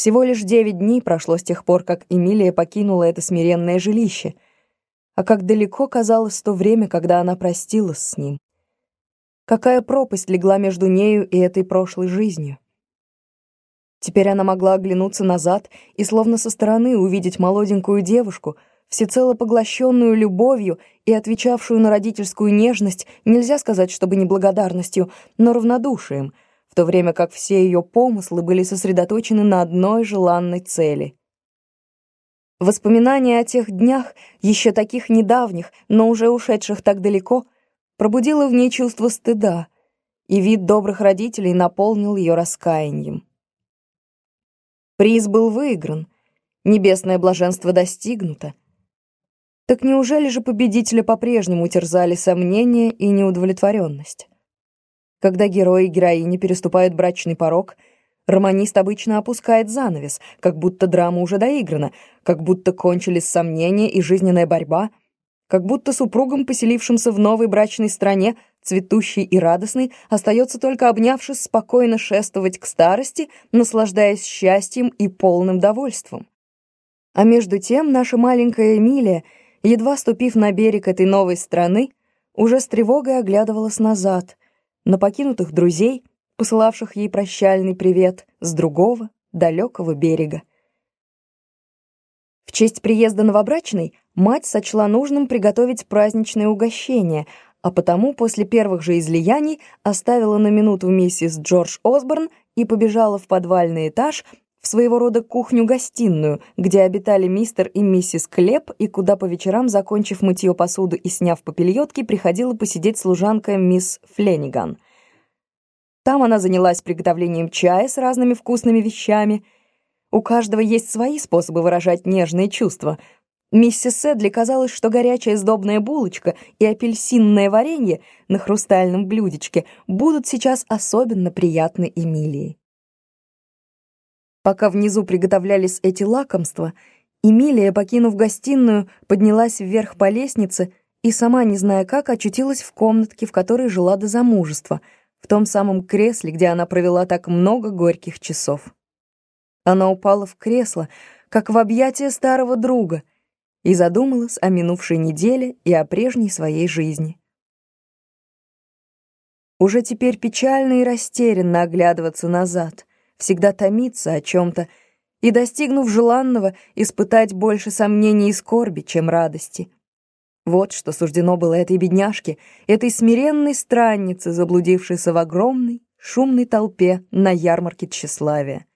Всего лишь девять дней прошло с тех пор, как Эмилия покинула это смиренное жилище. А как далеко казалось то время, когда она простилась с ним. Какая пропасть легла между нею и этой прошлой жизнью. Теперь она могла оглянуться назад и словно со стороны увидеть молоденькую девушку, всецело поглощенную любовью и отвечавшую на родительскую нежность, нельзя сказать, чтобы неблагодарностью, но равнодушием — в то время как все ее помыслы были сосредоточены на одной желанной цели. Воспоминание о тех днях, еще таких недавних, но уже ушедших так далеко, пробудило в ней чувство стыда, и вид добрых родителей наполнил ее раскаянием. Приз был выигран, небесное блаженство достигнуто. Так неужели же победителя по-прежнему терзали сомнения и неудовлетворенность? Когда герои и героини переступают брачный порог, романист обычно опускает занавес, как будто драма уже доиграна, как будто кончились сомнения и жизненная борьба, как будто супругам, поселившимся в новой брачной стране, цветущей и радостной, остается только обнявшись спокойно шествовать к старости, наслаждаясь счастьем и полным довольством. А между тем наша маленькая Эмилия, едва ступив на берег этой новой страны, уже с тревогой оглядывалась назад, на покинутых друзей, посылавших ей прощальный привет с другого, далекого берега. В честь приезда новобрачной мать сочла нужным приготовить праздничное угощение, а потому после первых же излияний оставила на минуту миссис Джордж Осборн и побежала в подвальный этаж, в своего рода кухню-гостиную, где обитали мистер и миссис Клеп, и куда по вечерам, закончив мытье посуду и сняв попельотки, приходила посидеть служанка мисс Флениган. Там она занялась приготовлением чая с разными вкусными вещами. У каждого есть свои способы выражать нежные чувства. Миссис Сэдли казалось, что горячая сдобная булочка и апельсинное варенье на хрустальном блюдечке будут сейчас особенно приятны Эмилии. Пока внизу приготовлялись эти лакомства, Эмилия, покинув гостиную, поднялась вверх по лестнице и, сама не зная как, очутилась в комнатке, в которой жила до замужества, в том самом кресле, где она провела так много горьких часов. Она упала в кресло, как в объятия старого друга, и задумалась о минувшей неделе и о прежней своей жизни. Уже теперь печально и растерянно оглядываться назад — всегда томиться о чем-то и, достигнув желанного, испытать больше сомнений и скорби, чем радости. Вот что суждено было этой бедняжке, этой смиренной страннице, заблудившейся в огромной, шумной толпе на ярмарке тщеславия.